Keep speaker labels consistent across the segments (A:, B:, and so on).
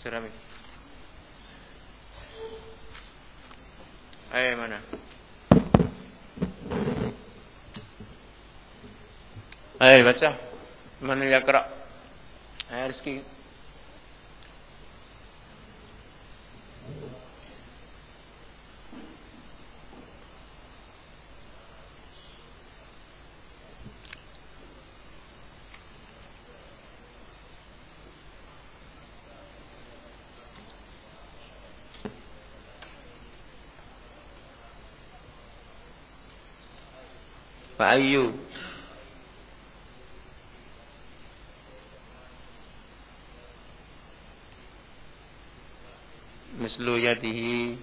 A: Cerami. Ayo mana? Ayo baca. Mana yakra? Ayo ayu. Mislu yadihi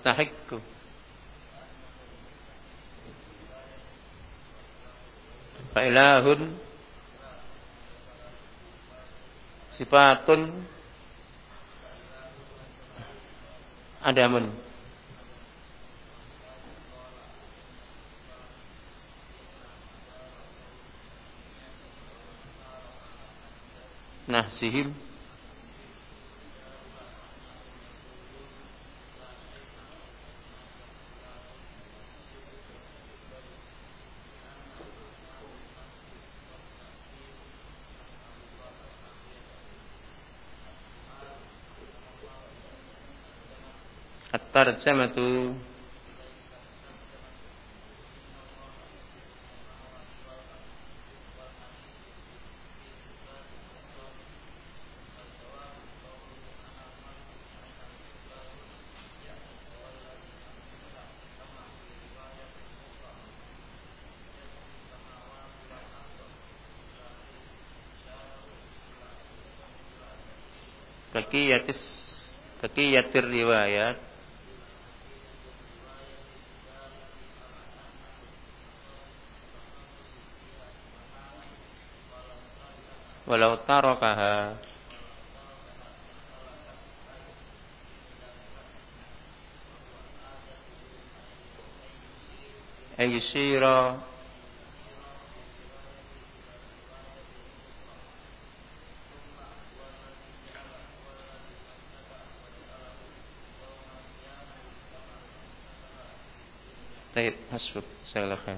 A: yastahiqqu fa sifatun adamun nah sihim At-tarjamatu Baqiyatis Baqiyatir riwayat walau tarakaha ayusira طيب حسبك جزاك الله خير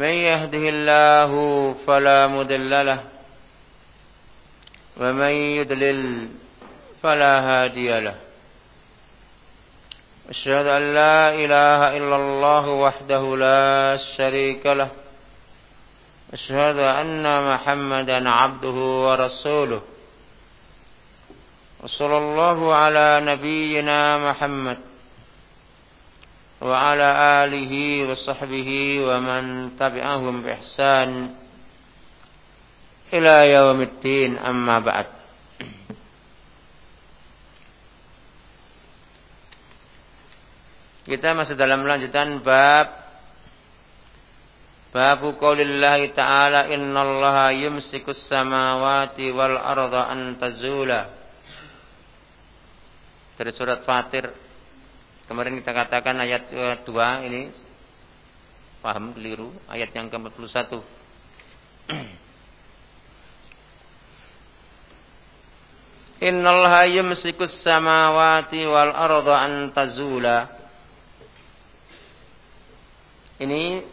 A: من يهده الله فلا مضل له ومن يضلل فلا هادي له. أشهد أن لا إله إلا الله وحده لا شريك له. أشهد أن محمدا عبده ورسوله. وصلى الله على نبينا محمد. وعلى آله وصحبه ومن تبعهم بإحسان إلى يوم الدين أما بعد Kita masih dalam lanjutan bab Bab qaulillahi ta'ala innallaha yumsikus samawati wal arda an tazula Dari surat Fatir Kemarin kita katakan ayat kedua ini paham keliru ayat yang ke-41. Innal yumsikus samawati wal arda an tazula. Ini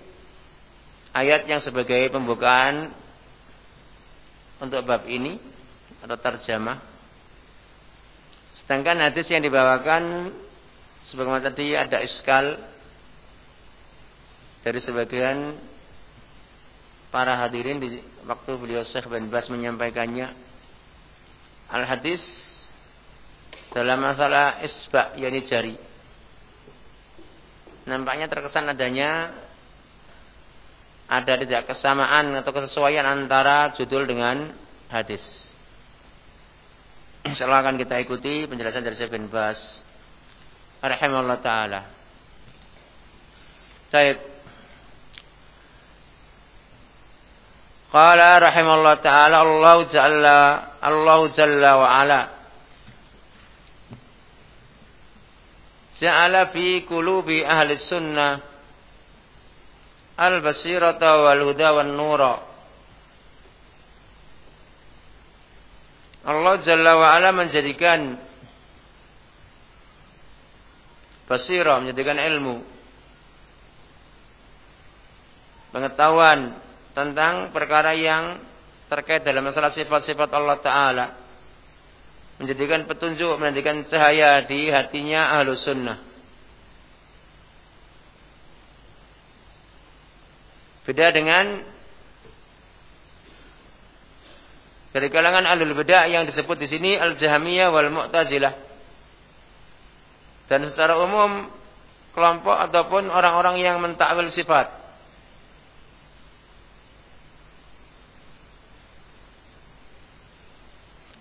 A: ayat yang sebagai pembukaan untuk bab ini atau terjemah. Sedangkan hadis yang dibawakan Sebagaimana tadi ada iskal dari sebagian para hadirin di waktu beliau Syekh bin Bas menyampaikannya al-hadis dalam masalah isba yakni jari. Nampaknya terkesan adanya ada tidak kesamaan atau kesesuaian antara judul dengan hadis. Insyaallah akan kita ikuti penjelasan dari Syekh bin Bas rahimahullah taala. Baik. Qala rahimahullah taala Allah jalla Allah jalla wa ala Ja'ala fi qulubi ahli sunnah al-basirata wal huda wan nura Allah Jalla wa ala menjadikan basira, menjadikan ilmu. Pengetahuan tentang perkara yang terkait dalam masalah sifat-sifat Allah Ta'ala. Menjadikan petunjuk, menjadikan cahaya di hatinya ahlu sunnah. Beda dengan dari kalangan alul beda yang disebut di sini al-jahmiyah wal mu'tazilah dan secara umum kelompok ataupun orang-orang yang mentakwil sifat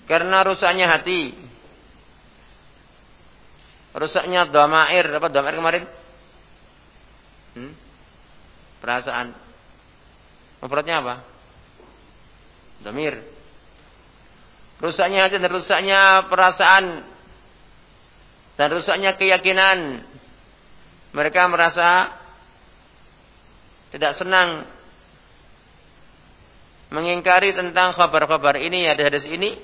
A: Karena rusaknya hati. Rusaknya dhamair, apa dhamair kemarin? Hmm? Perasaan. Mufradnya apa? Dhamir. Rusaknya hati dan rusaknya perasaan dan rusaknya keyakinan. Mereka merasa tidak senang mengingkari tentang kabar-kabar ini, hadis-hadis ini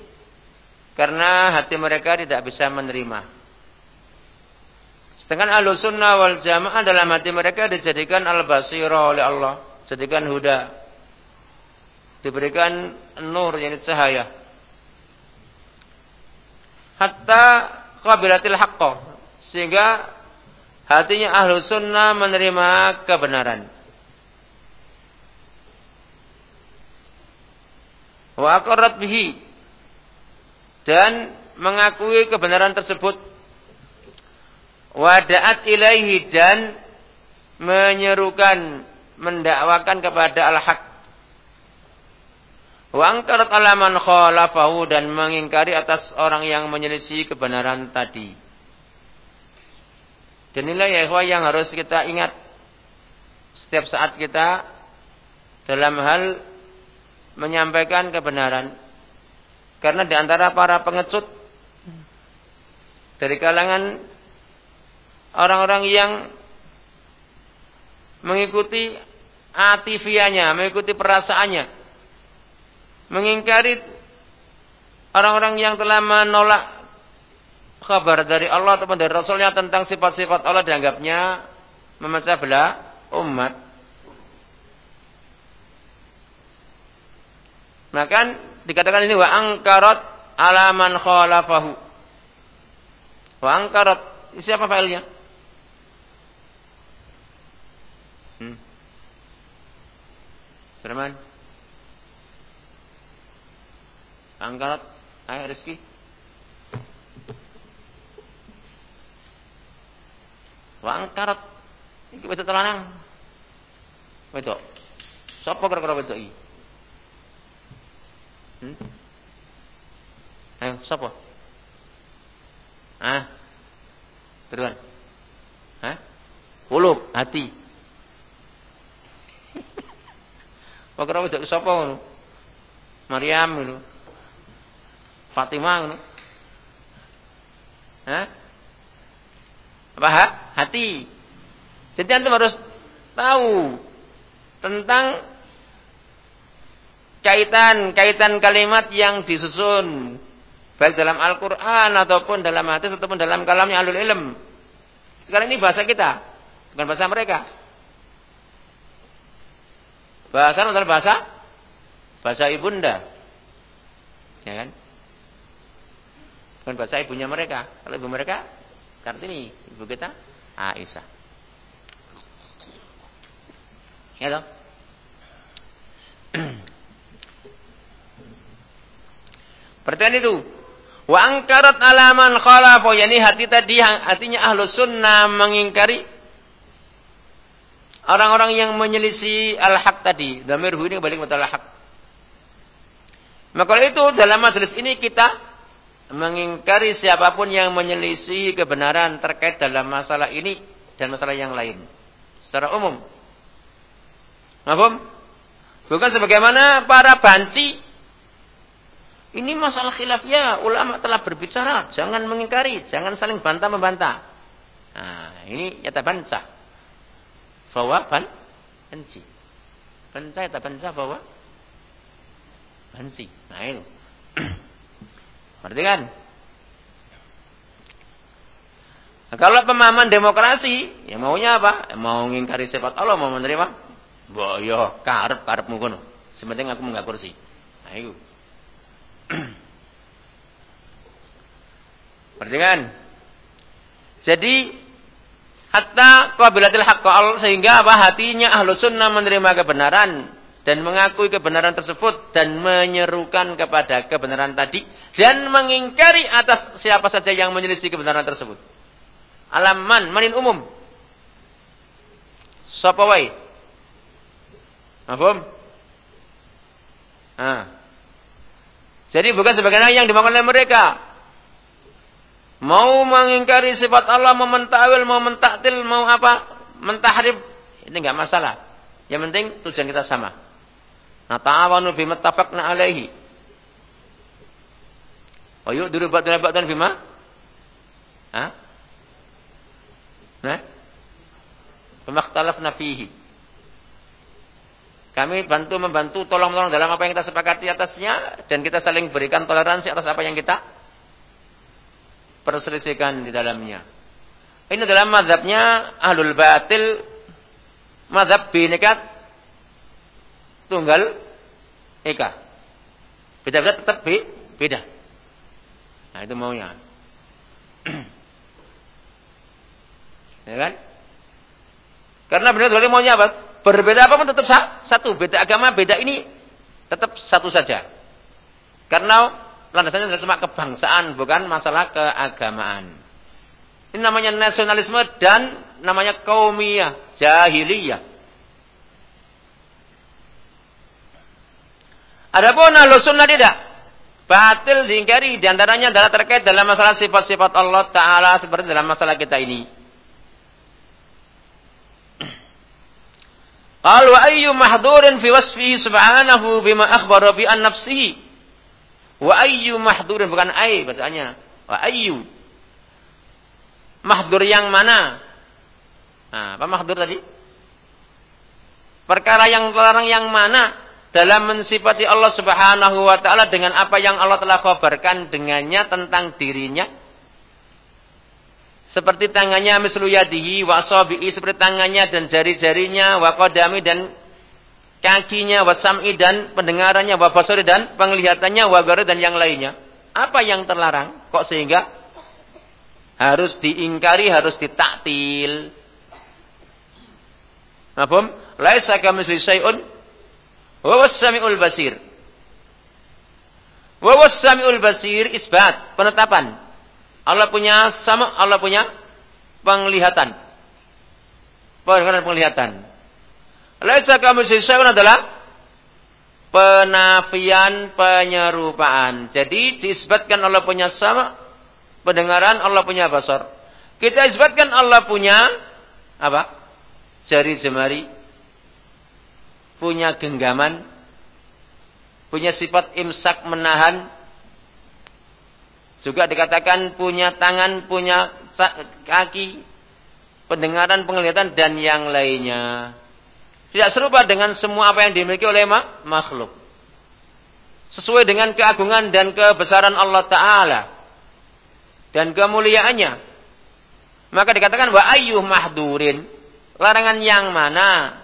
A: karena hati mereka tidak bisa menerima. Sedangkan ahlu sunnah wal jamaah dalam hati mereka dijadikan al-basira oleh Allah. Jadikan huda. Diberikan nur, yang cahaya. Hatta qabilatil haqqo. Sehingga hatinya ahlu sunnah menerima kebenaran. Wa aqarrat bihi dan mengakui kebenaran tersebut wadaat ilaihi dan menyerukan mendakwakan kepada al-haq wa angkarat alaman khalafahu dan mengingkari atas orang yang menyelisih kebenaran tadi. Dan inilah ya yang harus kita ingat. Setiap saat kita dalam hal menyampaikan kebenaran. Karena di antara para pengecut dari kalangan orang-orang yang mengikuti atifianya, mengikuti perasaannya, mengingkari orang-orang yang telah menolak kabar dari Allah ataupun dari Rasulnya tentang sifat-sifat Allah dianggapnya memecah belah umat. Maka dikatakan ini wa angkarat alaman khalafahu. Wa angkarat siapa failnya? Hmm. Firman. Angkarat ayo rezeki. Wa angkarat iki betul lanang. Betul. Sapa kira-kira betul iki? Hmm? Ayo, siapa? Ah. Teruan. Hah? Kulub, hati. Kok kira wedok sapa ngono? Maryam. Fatimah ngono. Hah? Apa ha? Hati. Jadi antum harus tahu tentang kaitan-kaitan kalimat yang disusun baik dalam Al-Qur'an ataupun dalam hadis ataupun dalam kalamnya alul ilm. Sekarang ini bahasa kita, bukan bahasa mereka. Bahasa adalah bahasa bahasa ibunda. Ya kan? dengan bahasa ibunya mereka. Kalau ibu mereka Kartini, ibu kita Aisyah. Ya dong. Pertanyaan itu. Wa angkarat alaman khalafu. Yani hati tadi hatinya ahlu sunnah mengingkari orang-orang yang menyelisi al-haq tadi. Damirhu ini kembali kepada al-haq. Maka itu dalam majelis ini kita mengingkari siapa pun yang menyelisih kebenaran terkait dalam masalah ini dan masalah yang lain. Secara umum. Mahfum? Bukan sebagaimana para banci. Ini masalah khilafnya ulama telah berbicara, jangan mengingkari, jangan saling bantah-membantah. Nah, ini yata banca. Bahwa ban banci. Banca yata banca bahwa banci. Nah, itu. Berarti kan? Nah, kalau pemahaman demokrasi, ya maunya apa? Mau mengingkari sifat Allah, mau menerima Mbok yo karep karepmu kono. Sementing aku munggah kursi. Nah iku. Berarti kan? Jadi hatta qabilatil haqq sehingga apa hatinya ahlu sunnah menerima kebenaran dan mengakui kebenaran tersebut dan menyerukan kepada kebenaran tadi dan mengingkari atas siapa saja yang menyelisih kebenaran tersebut. Alaman manin umum. Sapa wae? Nah. Jadi bukan sebagaimana yang dimakan oleh mereka. Mau mengingkari sifat Allah, mau mentawil, mau mentaktil, mau apa? Mentahrib. Ini enggak masalah. Yang penting tujuan kita sama. Nah, ta'awanu bima tafaqna alaihi. Oh yuk dulu ba'duna ba'dan bima? Hah? Nah? Bima ikhtalafna fihi. Kami bantu membantu, tolong menolong dalam apa yang kita sepakati atasnya dan kita saling berikan toleransi atas apa yang kita perselisihkan di dalamnya. Ini dalam mazhabnya ahlul batil, mazhab binekat tunggal eka. Beda-beda tetap beda. Nah itu maunya. ya kan? Karena benar benar maunya apa? Berbeda apa pun tetap satu. Beda agama, beda ini tetap satu saja. Karena landasannya cuma kebangsaan, bukan masalah keagamaan. Ini namanya nasionalisme dan namanya kaumiyah, jahiliyah. Adapun ahlu sunnah tidak. Batil diingkari di antaranya adalah terkait dalam masalah sifat-sifat Allah Ta'ala seperti dalam masalah kita ini. Qal wa ayyu mahdurin fi wasfihi subhanahu bima akhbara bi an nafsihi. Wa ayyu mahdurin bukan ay bacaannya. Wa ayyu. Mahdur yang mana? Nah, apa mahdur tadi? Perkara yang terlarang yang mana dalam mensifati Allah Subhanahu wa taala dengan apa yang Allah telah kabarkan dengannya tentang dirinya seperti tangannya mislu yadihi wa seperti tangannya dan jari-jarinya wa qadami dan kakinya wa sam'i dan pendengarannya wa basari dan penglihatannya wa dan yang lainnya. Apa yang terlarang kok sehingga harus diingkari, harus ditaktil. Nafum? Laisa kamitsli syai'un wa was-sami'ul basir. Wa was-sami'ul basir isbat, penetapan. Allah punya sama, Allah punya penglihatan. Penglihatan penglihatan. Laisa kami syai'un adalah penafian penyerupaan. Jadi disebutkan Allah punya sama, pendengaran Allah punya basar. Kita isbatkan Allah punya apa? Jari jemari, punya genggaman, punya sifat imsak menahan, juga dikatakan punya tangan, punya kaki, pendengaran, penglihatan dan yang lainnya. Tidak serupa dengan semua apa yang dimiliki oleh makhluk. Sesuai dengan keagungan dan kebesaran Allah Ta'ala. Dan kemuliaannya. Maka dikatakan wa ayyuh mahdurin. Larangan yang mana?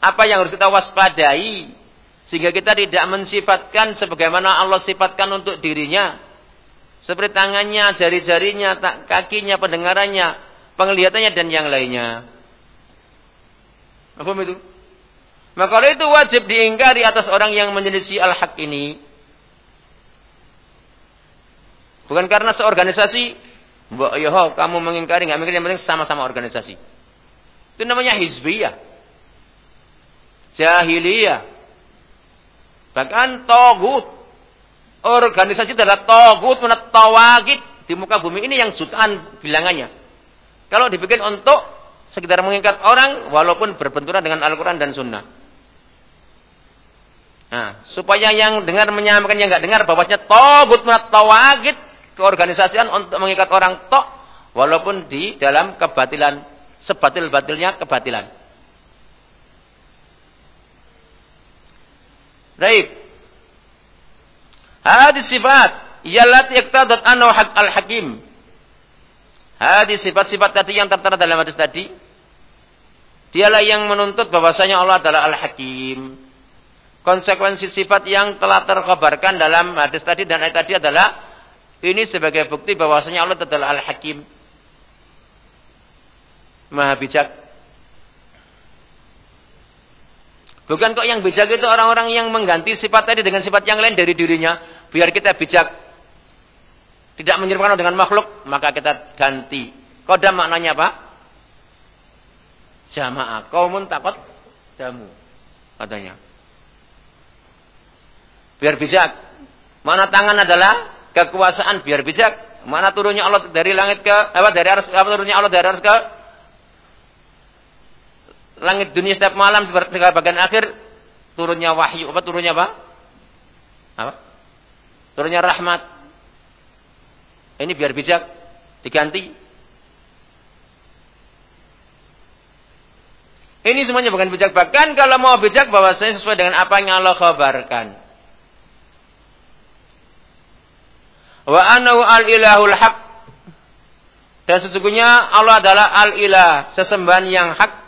A: Apa yang harus kita waspadai. Sehingga kita tidak mensifatkan sebagaimana Allah sifatkan untuk dirinya seperti tangannya, jari-jarinya, kakinya, pendengarannya, penglihatannya dan yang lainnya. Apa itu? Maka kalau itu wajib diingkari atas orang yang menyelisih al-haq ini. Bukan karena seorganisasi, mbok yo kamu mengingkari nggak mengingkari yang penting sama-sama organisasi. Itu namanya hizbiyah. Jahiliyah. Bahkan togut. Organisasi adalah togut, menetawagit di muka bumi ini yang jutaan bilangannya. Kalau dibikin untuk sekedar mengikat orang walaupun berbenturan dengan Al-Quran dan Sunnah. Nah, supaya yang dengar menyampaikan yang nggak dengar bahwasanya togut menetawagit keorganisasian untuk mengikat orang tok walaupun di dalam kebatilan sebatil-batilnya kebatilan. Baik. Hadis sifat yallati iqtadat annahu haq al-hakim. Hadis sifat-sifat tadi yang tertera dalam hadis tadi dialah yang menuntut bahwasanya Allah adalah al-hakim. Konsekuensi sifat yang telah terkabarkan dalam hadis tadi dan ayat tadi adalah ini sebagai bukti bahwasanya Allah adalah al-hakim. Maha bijak. Bukan kok yang bijak itu orang-orang yang mengganti sifat tadi dengan sifat yang lain dari dirinya. Biar kita bijak. Tidak menyerupakan dengan makhluk. Maka kita ganti. Kodam maknanya apa? Jamaah. Kaumun takut damu. Katanya. Biar bijak. Mana tangan adalah kekuasaan biar bijak. Mana turunnya Allah dari langit ke apa dari aras apa turunnya Allah dari aras ke langit dunia setiap malam seperti bagian akhir turunnya wahyu apa turunnya apa? Apa? Turunnya rahmat. Ini biar bijak diganti. Ini semuanya bukan bijak. Bahkan kalau mau bijak bahwa saya sesuai dengan apa yang Allah kabarkan. Wa anahu al-ilahul haq. Dan sesungguhnya Allah adalah al-ilah, sesembahan yang hak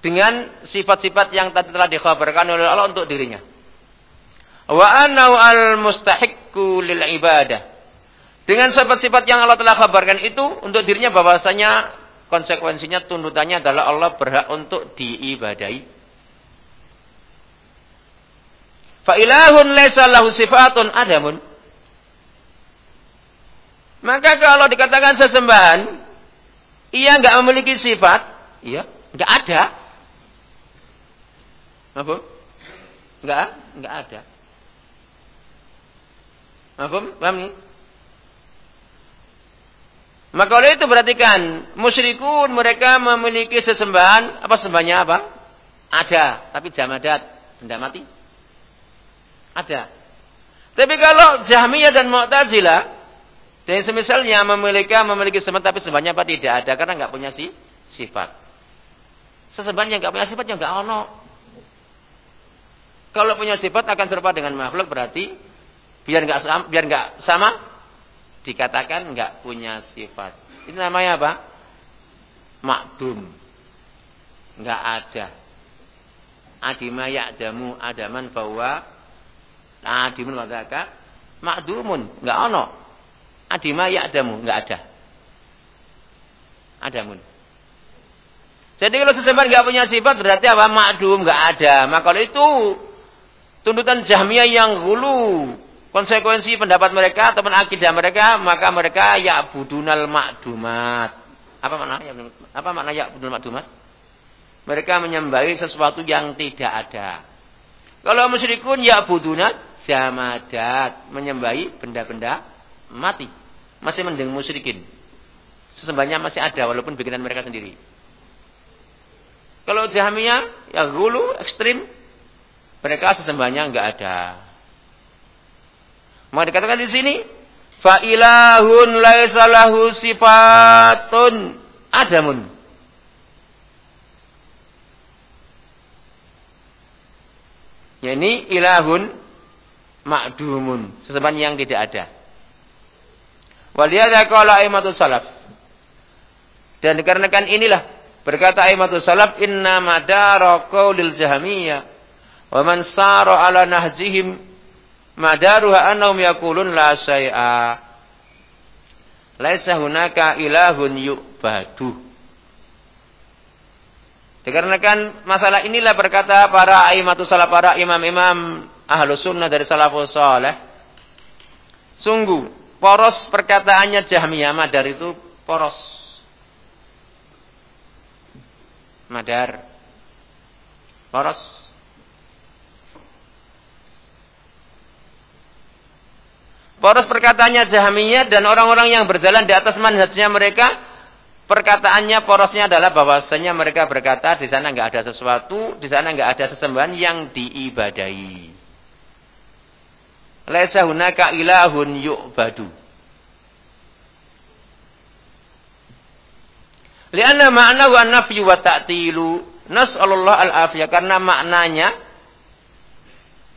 A: dengan sifat-sifat yang telah dikhabarkan oleh Allah untuk dirinya. Wa anau al mustahiqqu lil ibadah. Dengan sifat-sifat yang Allah telah kabarkan itu untuk dirinya bahwasanya konsekuensinya tuntutannya adalah Allah berhak untuk diibadahi. Fa ilahun laisa lahu sifatun adamun. Maka kalau dikatakan sesembahan, ia enggak memiliki sifat, iya, enggak ada. Apa? Enggak, enggak ada. Apa? Paham nih? Maka oleh itu perhatikan, musyrikun mereka memiliki sesembahan, apa sembahnya apa? Ada, tapi jamadat, benda mati. Ada. Tapi kalau Jahmiyah dan Mu'tazilah, dan semisalnya memiliki memiliki sembahan tapi sembahnya apa tidak ada karena nggak punya si sifat. Sesembahan yang nggak punya sifat yang nggak ono. Kalau punya sifat akan serupa dengan makhluk berarti biar nggak sama, biar nggak sama dikatakan nggak punya sifat. Ini namanya apa? Makdum. Nggak ada. Adima ya'damu adaman bahwa adimun wadaka makdumun. Nggak ono. Adima ya'damu. Nggak ada. Adamun. Jadi kalau sesembahan nggak punya sifat berarti apa? Makdum nggak ada. Maka itu tuntutan Jahmiyah yang hulu. Konsekuensi pendapat mereka ataupun akidah mereka maka mereka ya budunal makdumat apa maknanya apa makna ya budunal makdumat mereka menyembahi sesuatu yang tidak ada. Kalau musyrikun ya budunat jamadat menyembahi benda-benda mati. Masih mendeng musyrikin. Sesembahnya masih ada walaupun bikinan mereka sendiri. Kalau Jahmiyah ya gulu ekstrim mereka sesembahnya enggak ada. Mau dikatakan di sini, fa ilahun laisa lahu sifatun adamun. Ya ini ilahun makdumun, sesembahan yang tidak ada. Waliyada qala aimatus salaf. Dan dikarenakan inilah berkata aimatus salaf inna madara qaulil jahmiyah Wa man sara ala nahjihim madaruha annahum yaqulun la syai'a. Laisa hunaka ilahun yu'badu. Dikarenakan masalah inilah berkata para aimatus salaf para imam-imam ahlu sunnah dari salafus saleh. Sungguh Poros perkataannya Jahmiyah Madar itu poros. Madar. Poros. Poros perkataannya Jahmiyah dan orang-orang yang berjalan di atas manhajnya mereka perkataannya porosnya adalah bahwasanya mereka berkata di sana nggak ada sesuatu, di sana nggak ada sesembahan yang diibadahi. Laisa hunaka ilahun yu'badu. Lianna ma'nahu an-nafyu wa ta'tilu. Nas'alullah al-afiyah. Karena maknanya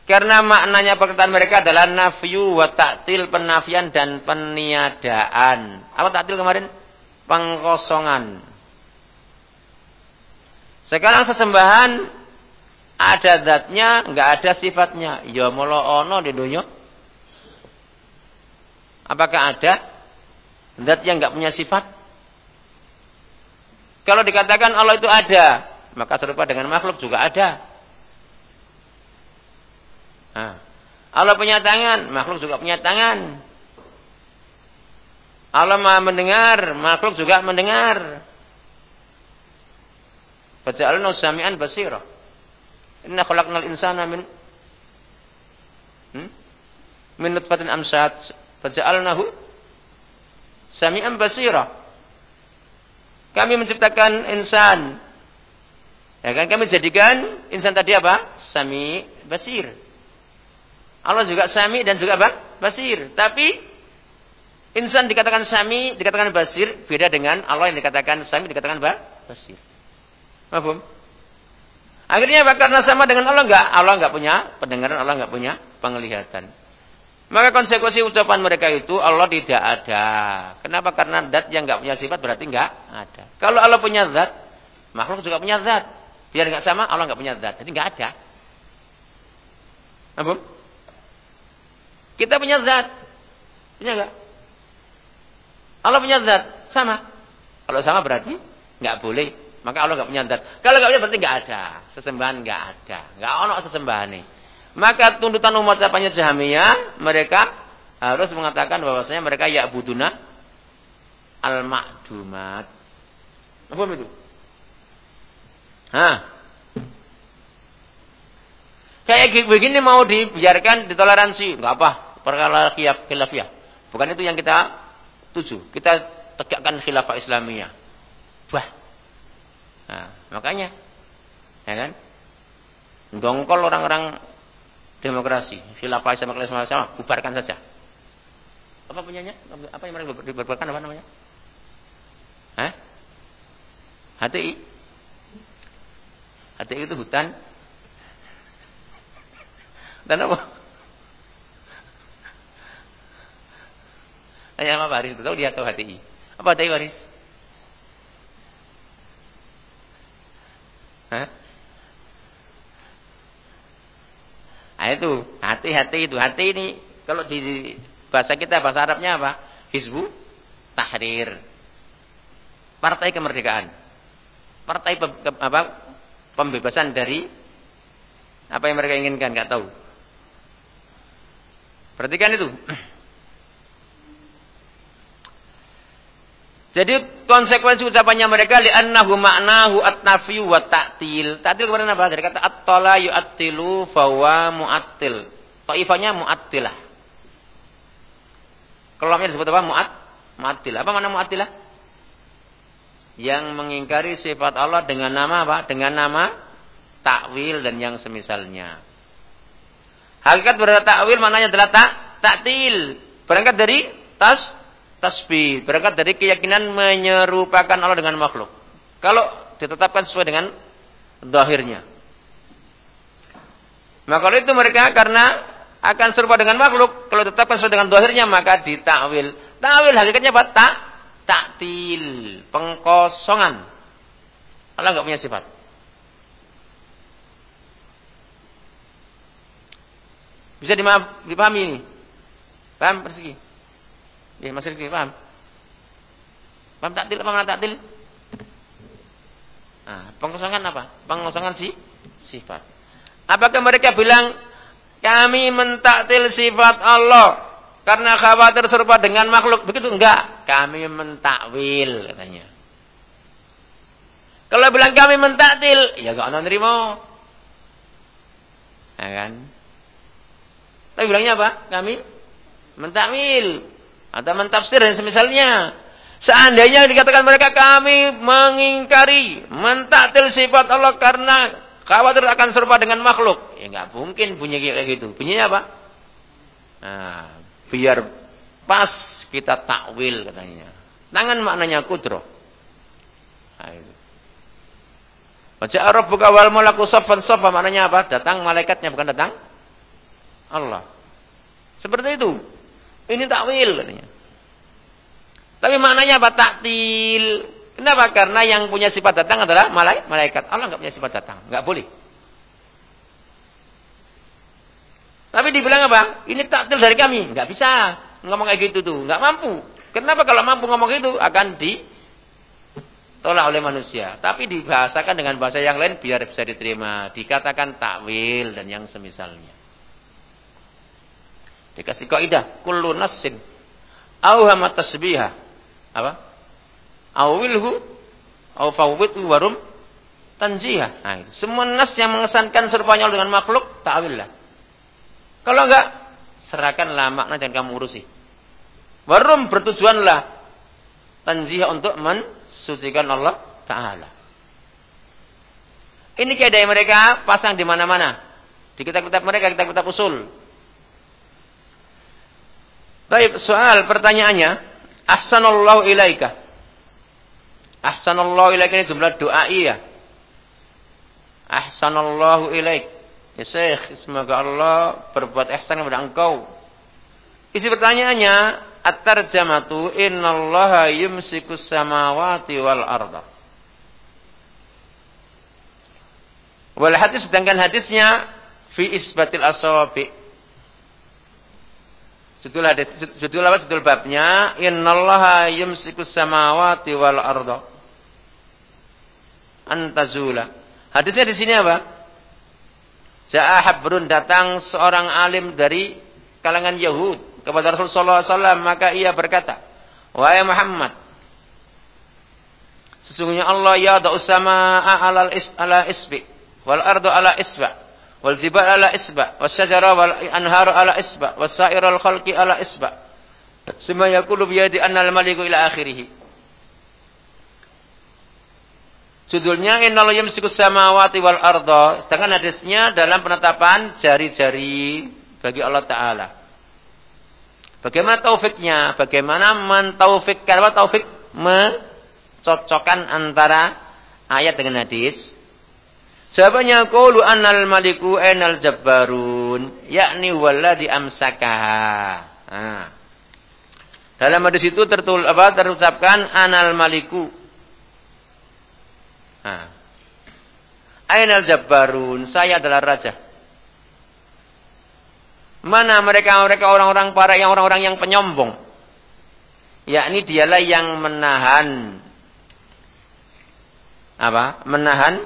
A: karena maknanya perkataan mereka adalah nafyu wa ta'til penafian dan peniadaan. Apa ta'til kemarin? Pengkosongan. Sekarang sesembahan ada zatnya, enggak ada sifatnya. Ya mula ono di dunia. Apakah ada zat yang enggak punya sifat? Kalau dikatakan Allah itu ada, maka serupa dengan makhluk juga ada. Allah punya tangan, makhluk juga punya tangan. Allah maha mendengar, makhluk juga mendengar. Faja'alna sami'an basira. Inna khalaqnal insana min hmm? min nutfatin amsat faja'alnahu sami'an basira. Kami menciptakan insan. Ya kan kami jadikan insan tadi apa? Sami basir. Allah juga sami dan juga apa? Basir. Tapi insan dikatakan sami, dikatakan basir, beda dengan Allah yang dikatakan sami, dikatakan apa? Basir. Paham? Akhirnya apa? Karena sama dengan Allah enggak? Allah enggak punya pendengaran, Allah enggak punya penglihatan. Maka konsekuensi ucapan mereka itu Allah tidak ada. Kenapa? Karena zat yang enggak punya sifat berarti enggak ada. Kalau Allah punya zat, makhluk juga punya zat. Biar enggak sama, Allah enggak punya zat. Jadi enggak ada. Apa? Kita punya zat. Punya enggak? Allah punya zat. Sama. Kalau sama berarti enggak boleh. Maka Allah enggak punya zat. Kalau enggak punya berarti enggak ada. Sesembahan enggak ada. Enggak ono sesembahan nih. Maka tuntutan umat siapanya Jahmiyah, mereka harus mengatakan bahwasanya mereka ya buduna al-ma'dumat. Apa itu? Hah? Kayak begini mau dibiarkan ditoleransi, enggak apa perkara khilafiyah. Bukan itu yang kita tuju. Kita tegakkan khilafah Islamiyah. Wah. Nah, makanya ya kan? Dongkol orang-orang demokrasi, khilafah Islam sama bubarkan saja. Apa punyanya? Apa yang mereka dibubarkan apa namanya? Hah? HTI. HTI itu hutan. Dan apa? Tanya sama Pak Haris, tahu dia tahu HTI. Apa HTI Haris? Hah? Nah itu, hati-hati itu. Hati ini kalau di bahasa kita, bahasa Arabnya apa? Hizbu Tahrir. Partai kemerdekaan. Partai pe, ke, apa? Pembebasan dari apa yang mereka inginkan, nggak tahu. Perhatikan itu. Jadi konsekuensi ucapannya mereka li'annahu ma'nahu at-nafyu wa ta'til. Ta'til kemarin apa? Dari kata at-tala yu'attilu fawa mu'attil. Taifahnya mu'attilah. Kelamnya disebut apa? Mu'at mu'attilah. Apa mana mu'attilah? Yang mengingkari sifat Allah dengan nama apa? Dengan nama takwil dan yang semisalnya. Hakikat berada takwil maknanya adalah tak ta'til. Berangkat dari tas tasbih. Berangkat dari keyakinan menyerupakan Allah dengan makhluk. Kalau ditetapkan sesuai dengan zahirnya. Maka kalau itu mereka karena akan serupa dengan makhluk, kalau ditetapkan sesuai dengan zahirnya maka ditakwil. Takwil hakikatnya apa? Tak taktil, pengkosongan. Allah enggak punya sifat. Bisa dipahami ini? Paham persegi? Ya, Mas Rizki, paham? Paham taktil mana taktil? Nah, pengosongan apa? Pengosongan si sifat. Apakah mereka bilang kami mentaktil sifat Allah? karena khawatir serupa dengan makhluk. Begitu enggak? Kami mentakwil katanya. Kalau bilang kami mentaktil, ya enggak ono nerimo. Ya kan? Tapi bilangnya apa? Kami mentakwil atau mentafsir dan semisalnya. Seandainya dikatakan mereka kami mengingkari, mentaktil sifat Allah karena khawatir akan serupa dengan makhluk. Ya enggak mungkin bunyi kayak gitu. Bunyinya apa? Nah, biar pas kita takwil katanya. Tangan maknanya kudro. Nah. Baca Arab buka wal malaku sofan sofa maknanya apa? Datang malaikatnya bukan datang Allah. Seperti itu. Ini takwil katanya. Tapi maknanya apa? Taktil. Kenapa? Karena yang punya sifat datang adalah malaikat. Allah nggak punya sifat datang, nggak boleh. Tapi dibilang apa? Ini taktil dari kami. Nggak bisa ngomong kayak gitu tuh. Nggak mampu. Kenapa kalau mampu ngomong gitu akan ditolak oleh manusia. Tapi dibahasakan dengan bahasa yang lain biar bisa diterima. Dikatakan takwil dan yang semisalnya. Dikasih kaidah kullu nassin awhama tasbihah. Apa? Awilhu aw fawwidhu warum tanjiha. Nah, Semua nas yang mengesankan serupanya dengan makhluk takwil lah. Kalau enggak, serahkanlah makna dan kamu urusi. Warum bertujuanlah tanzih untuk mensucikan Allah Ta'ala. Ini kaidah mereka pasang di mana-mana. Di kitab-kitab mereka, kitab-kitab usul. Baik, soal pertanyaannya, ahsanallahu ilaika. Ahsanallahu ilaika ini jumlah doa iya. Ahsanallahu ilaika. Ya Syekh, semoga Allah berbuat ihsan kepada engkau. Isi pertanyaannya, At-tarjamatu innallaha yumsikus samawati wal arda. Wal hadis sedangkan hadisnya fi isbatil asabi. Judul hadis judul apa judul babnya innallaha yumsikus samawati wal arda. Antazula. Hadisnya di sini apa? Ja'a Habrun datang seorang alim dari kalangan Yahud kepada Rasulullah SAW maka ia berkata, Wahai Muhammad, sesungguhnya Allah ya sama'a ala, is, ala isbi, wal ardu ala isba, wal jibal ala isba, wal syajara wal anharu ala isba, wal sa'ira al khalqi ala isba. Semua yakulu biyadi annal maliku ila akhirih. Judulnya Innal yumsikus samawati wal arda. Sedangkan hadisnya dalam penetapan jari-jari bagi Allah Ta'ala. Bagaimana taufiknya? Bagaimana mentaufikkan? Apa taufik? Mencocokkan antara ayat dengan hadis. Jawabannya qulu annal maliku enal jabbarun yakni walladhi amsakaha. Nah. Dalam hadis itu tertul apa terucapkan anal maliku Nah. Ainal Jabbarun, saya adalah raja. Mana mereka mereka orang-orang para yang orang-orang yang penyombong? Yakni dialah yang menahan apa? Menahan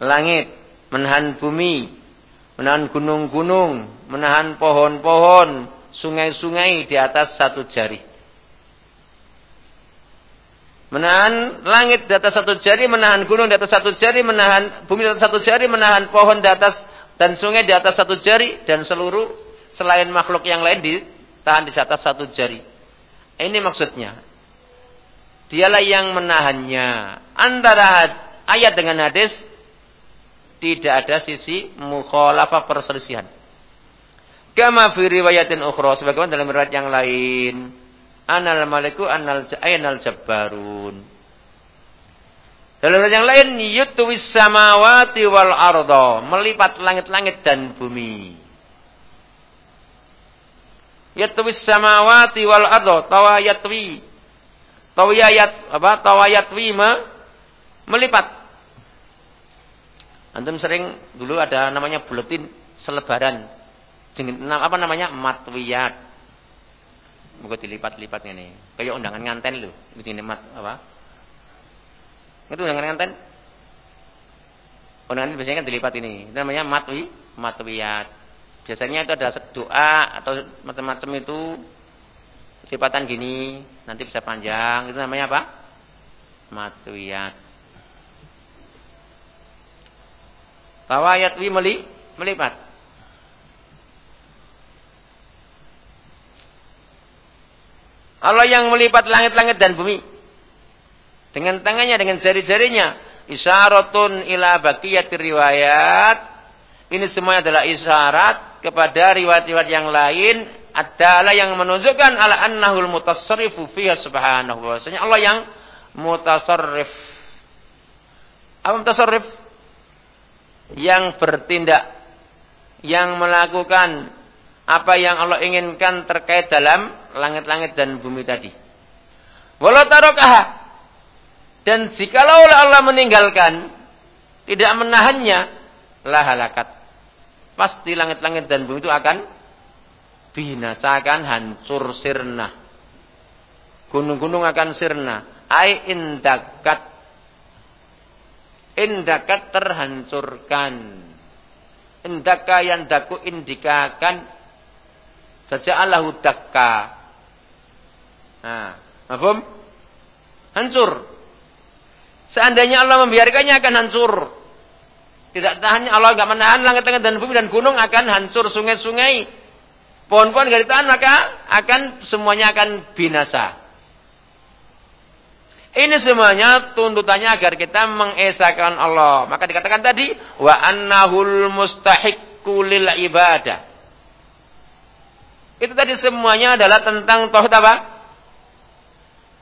A: langit, menahan bumi, menahan gunung-gunung, menahan pohon-pohon, sungai-sungai di atas satu jari. Menahan langit di atas satu jari, menahan gunung di atas satu jari, menahan bumi di atas satu jari, menahan pohon di atas dan sungai di atas satu jari dan seluruh selain makhluk yang lain ditahan di atas satu jari. Ini maksudnya. Dialah yang menahannya. Antara ayat dengan hadis tidak ada sisi mukhalafah perselisihan. Kama fi riwayatin ukhra sebagaimana dalam riwayat yang lain. Anal maliku anal ainal jabbarun. Dalam yang lain yutwis samawati wal ardo melipat langit-langit dan bumi. Yutwis samawati wal ardo tawayatwi. Tawayat apa? Tawayatwi me, melipat. Antum sering dulu ada namanya buletin selebaran. Apa namanya? Matwiyat. Muga dilipat-lipat ngene. Kayak undangan nganten lho, iki mat apa? Itu undangan nganten. Undangan biasanya kan dilipat ini. Itu namanya matwi, matwiyat. Biasanya itu ada doa atau macam-macam itu lipatan gini, nanti bisa panjang. Itu namanya apa? Matwiyat. Tawayat wi meli, melipat. Allah yang melipat langit-langit dan bumi. Dengan tangannya, dengan jari-jarinya. Isyaratun ila baqiyatir riwayat. Ini semuanya adalah isyarat kepada riwayat-riwayat yang lain adalah yang menunjukkan ala annahul mutasarrifu fiha subhanahu wa ta'ala. Allah yang mutasarrif. Apa mutasarrif? Yang bertindak. Yang melakukan apa yang Allah inginkan terkait dalam langit-langit dan bumi tadi. Walau. Dan jikalau Allah meninggalkan, tidak menahannya, lah halakat. Pasti langit-langit dan bumi itu akan binasakan hancur sirna. Gunung-gunung akan sirna. Ai indakat. Indakat terhancurkan. Indaka yang daku indikakan Faja'alahu dakka. Nah, mafhum? Hancur. Seandainya Allah membiarkannya akan hancur. Tidak tahannya Allah enggak menahan langit-langit dan bumi dan gunung akan hancur sungai-sungai. Pohon-pohon enggak ditahan maka akan semuanya akan binasa. Ini semuanya tuntutannya agar kita mengesahkan Allah. Maka dikatakan tadi wa annahul mustahiqqu lil ibadah. Itu tadi semuanya adalah tentang tauhid apa?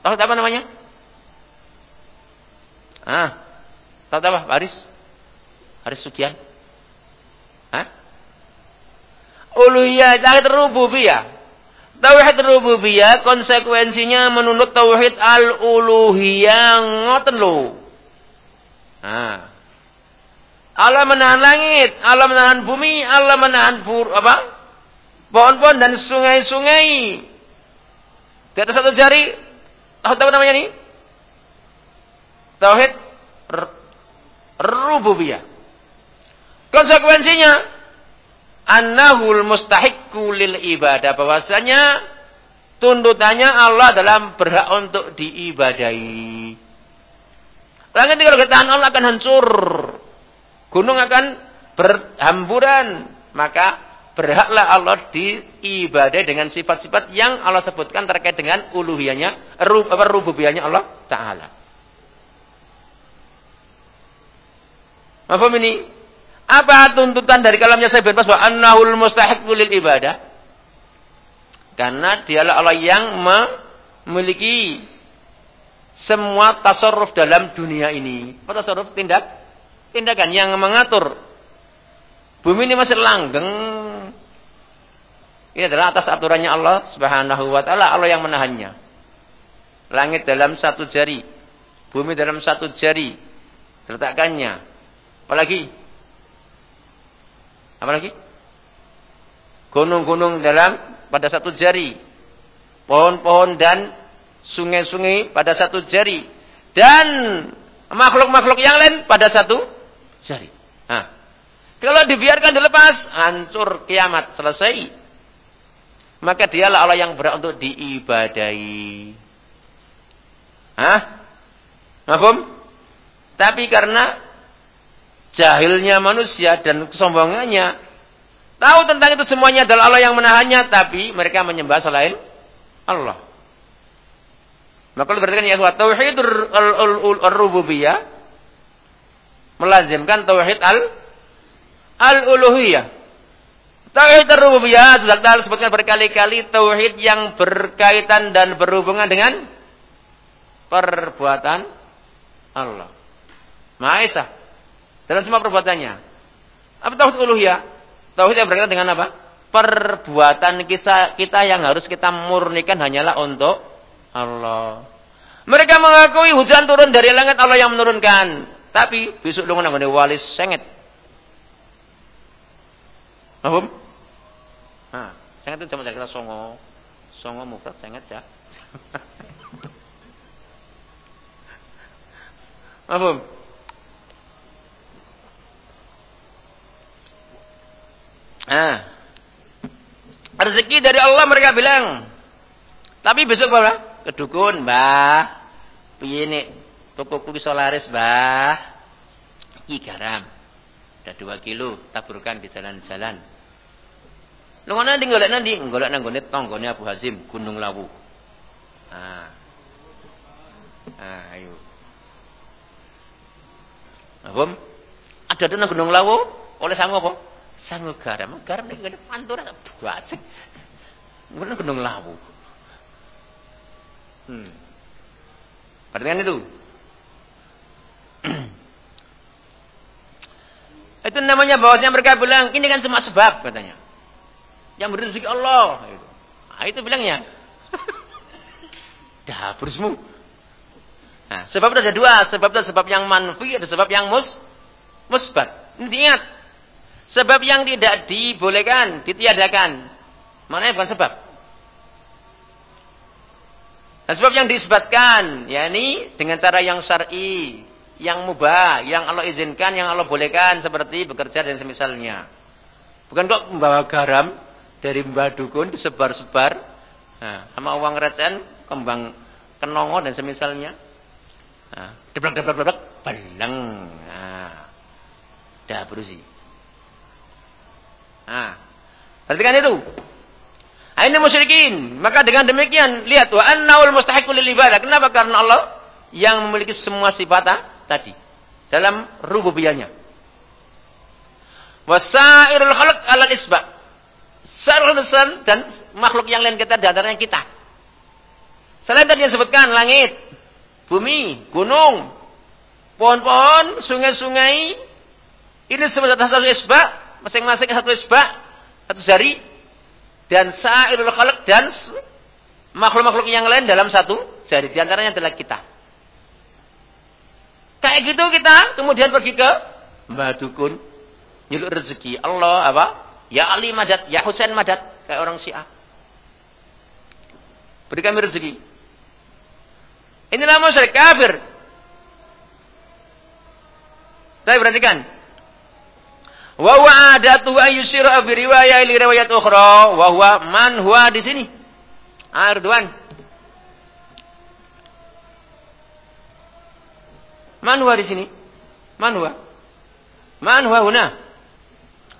A: Tauhid apa namanya? Ah. Tauhid apa? Haris? Haris Sukian? Hah? Uluhiyah, tauhid rububiyah. Tauhid rububiyah konsekuensinya menurut tauhid al-uluhiyah ngoten lho. Ah. Allah menahan langit, Allah menahan bumi, Allah menahan bur, apa? pohon-pohon dan sungai-sungai. Di atas satu jari, tahu apa namanya ini? Tauhid rububiyah. Konsekuensinya annahul mustahiqqu lil ibadah bahwasanya tuntutannya Allah dalam berhak untuk diibadahi. Langit kalau ketahan Allah akan hancur. Gunung akan berhamburan. Maka berhaklah Allah diibadai dengan sifat-sifat yang Allah sebutkan terkait dengan uluhiyahnya, rububiyahnya Allah Ta'ala. Apa ini? Apa tuntutan dari kalamnya saya bebas bahwa annahul mustahiq lil ibadah? Karena dialah Allah yang memiliki semua tasarruf dalam dunia ini. Apa tasarruf? Tindak, tindakan yang mengatur. Bumi ini masih langgeng, ini adalah atas aturannya Allah Subhanahu wa taala, Allah yang menahannya. Langit dalam satu jari, bumi dalam satu jari letakkannya. Apalagi? Apalagi? Gunung-gunung dalam pada satu jari. Pohon-pohon dan sungai-sungai pada satu jari. Dan makhluk-makhluk yang lain pada satu jari. Nah, kalau dibiarkan dilepas, hancur kiamat, selesai maka dialah Allah yang berhak untuk diibadai. Hah? Mahfum? Tapi karena jahilnya manusia dan kesombongannya, tahu tentang itu semuanya adalah Allah yang menahannya, tapi mereka menyembah selain Allah. Maka berarti kan ya tauhid al-rububiyah melazimkan tauhid al al-uluhiyah. Tauhid rububiyah sudah kita sebutkan berkali-kali tauhid yang berkaitan dan berhubungan dengan perbuatan Allah. Maha. Dalam semua perbuatannya. Apa tauhid uluhiyah? Tauhid yang berkaitan dengan apa? Perbuatan kita, kita yang harus kita murnikan hanyalah untuk Allah. Mereka mengakui hujan turun dari langit Allah yang menurunkan. Tapi besok lu nggone walis sengit. Paham? Nah, sangat itu zaman kita songo. Songo mufrad sangat ya. Apa? Ah, Rezeki dari Allah mereka bilang. Tapi besok apa? Kedukun, Mbah. Piye nek tokoku iso laris, Mbah? Iki garam. Ada dua kilo, taburkan di jalan-jalan. Lu ngono ndi golek nanti? Golek nang gone Abu Hazim, Gunung Lawu. Ah. Ah, ayo. Apa? Ada ada nang Gunung Lawu oleh sangu apa? Sangu garam. Garam nek ngene pantura buat. Ngono Gunung Lawu. Hmm. Perhatikan itu. itu namanya bahwasanya mereka bilang ini kan cuma sebab katanya. Yang berzeki Allah. Itu. Nah, itu bilangnya. Semua. Nah, sebab itu ada dua. Sebab itu sebab yang manfi, ada sebab yang mus, musbat. Ingat. Sebab yang tidak dibolehkan, ditiadakan. Mana bukan sebab. Dan sebab yang disebutkan, yakni dengan cara yang syar'i, yang mubah, yang Allah izinkan, yang Allah bolehkan seperti bekerja dan semisalnya. Bukan kok membawa garam dari mbah dukun disebar-sebar nah, sama uang recen, kembang kenongo dan semisalnya. Nah, deblak deblak deblak beleng. Nah, dah berusi. Nah, perhatikan itu. Ini musyrikin. Maka dengan demikian lihat wa annaul mustahiqul lil ibadah. Kenapa? Karena Allah yang memiliki semua sifat tadi dalam rububiyahnya. Wasairul khalq alal isba. Sairul dan makhluk yang lain kita di antaranya kita. Selain tadi yang disebutkan langit, bumi, gunung, pohon-pohon, sungai-sungai, ini semua satu isba, masing-masing satu isba, satu jari, dan sa'irul khalq dan makhluk-makhluk yang lain dalam satu jari. Di antaranya adalah kita. Kayak gitu kita kemudian pergi ke Mbah Dukun. Nyeluk rezeki. Allah apa? Ya Ali Madat. Ya Husain Madat. Kayak orang Syiah. Beri kami rezeki. Inilah musyrik kafir. Tapi perhatikan. Wa huwa adatu an yusyira bi riwayat li riwayat ukhra wa huwa man huwa di sini. Arduan. Man huwa di sini? Man huwa? Man huwa huna?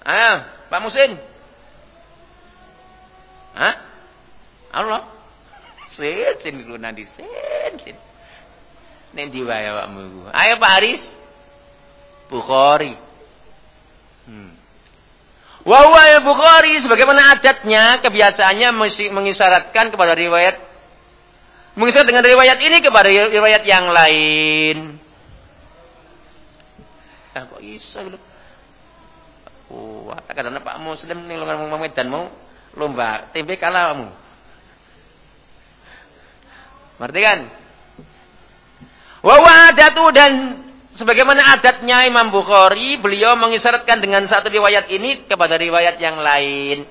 A: Ah, Pak Musin. Hah? Allah. Sin, sin dulu nanti. Sin, sin. Nanti wae awakmu. Ayo Pak Haris. Bukhari. Hmm. Wahwa Bukhari sebagaimana adatnya, kebiasaannya mengisyaratkan kepada riwayat mengisyarat dengan riwayat ini kepada riwayat yang lain. Ah, kok iso lho. Oh, kata Pak Muslim ning ngomong Medan mau lomba tempe kalah kamu. Ngerti kan? Dan sebagaimana adatnya Imam Bukhari, beliau mengisyaratkan dengan satu riwayat ini kepada riwayat yang lain.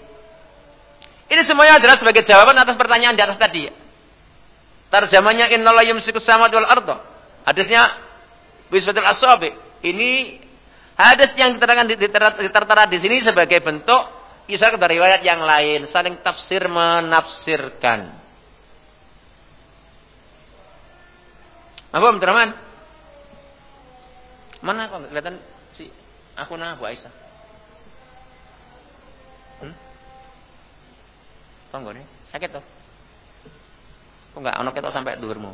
A: Ini semuanya adalah sebagai jawaban atas pertanyaan di atas tadi. Tarjamannya innallaha yumsiku samawati wal arda. Hadisnya Bisbatul Asabi. Ini hadis yang diterangkan ditertera di sini sebagai bentuk kisah dari riwayat yang lain, saling tafsir menafsirkan. Apa, teman-teman? Mana kok kelihatan si aku nah Bu Aisyah? Hmm? Sakit tuh. Kok enggak ono ketok sampai dhuwurmu.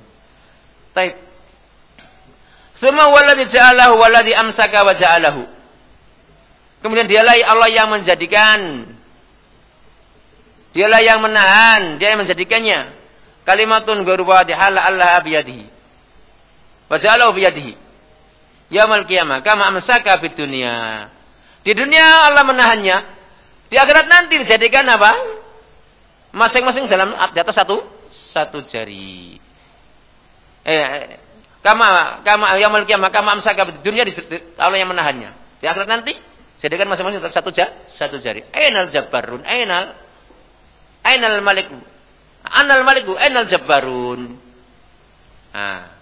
A: Taib. Semua walladzi ja'alahu walladzi amsaka wa ja'alahu. Kemudian dialah Allah yang menjadikan Dialah yang menahan, dia yang menjadikannya. Kalimatun ghairu wadihah la Allah biyadihi. Wa ja'alahu biyadihi yaumul qiyamah kama amsaka fid dunia. Di dunia Allah menahannya. Di akhirat nanti dijadikan apa? Masing-masing dalam di atas satu satu jari. Eh, kama kama yaumul qiyamah kama amsaka fid dunia di, Allah yang menahannya. Di akhirat nanti jadikan masing-masing satu jari, satu jari. Ainal jabbarun, ainal ainal malik. Anal maliku, ainal jabbarun. Ah.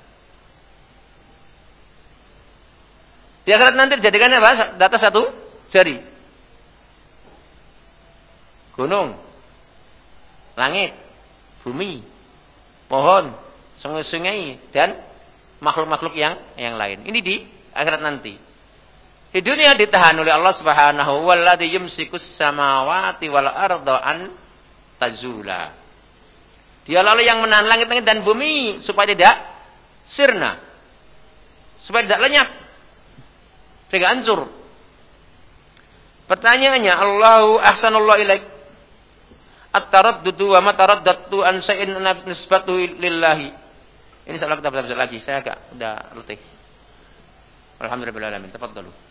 A: Di akhirat nanti dijadikan apa? Di atas satu jari. Gunung. langit, bumi, pohon, sungai-sungai dan makhluk-makhluk yang yang lain. Ini di akhirat nanti. Di dunia ditahan oleh Allah Subhanahu walladzi yumsikus samawati wal arda an tazula. Dia lalu yang menahan langit-langit dan bumi supaya tidak sirna. Supaya tidak lenyap. Tidak hancur. Pertanyaannya, Allahu ahsanullah ilaik. At-taraddudu wa ma taraddatu an sa'in nisbatu lillahi. Ini salah kita belajar lagi. Saya agak udah letih. Alhamdulillah alamin. Tafadhalu.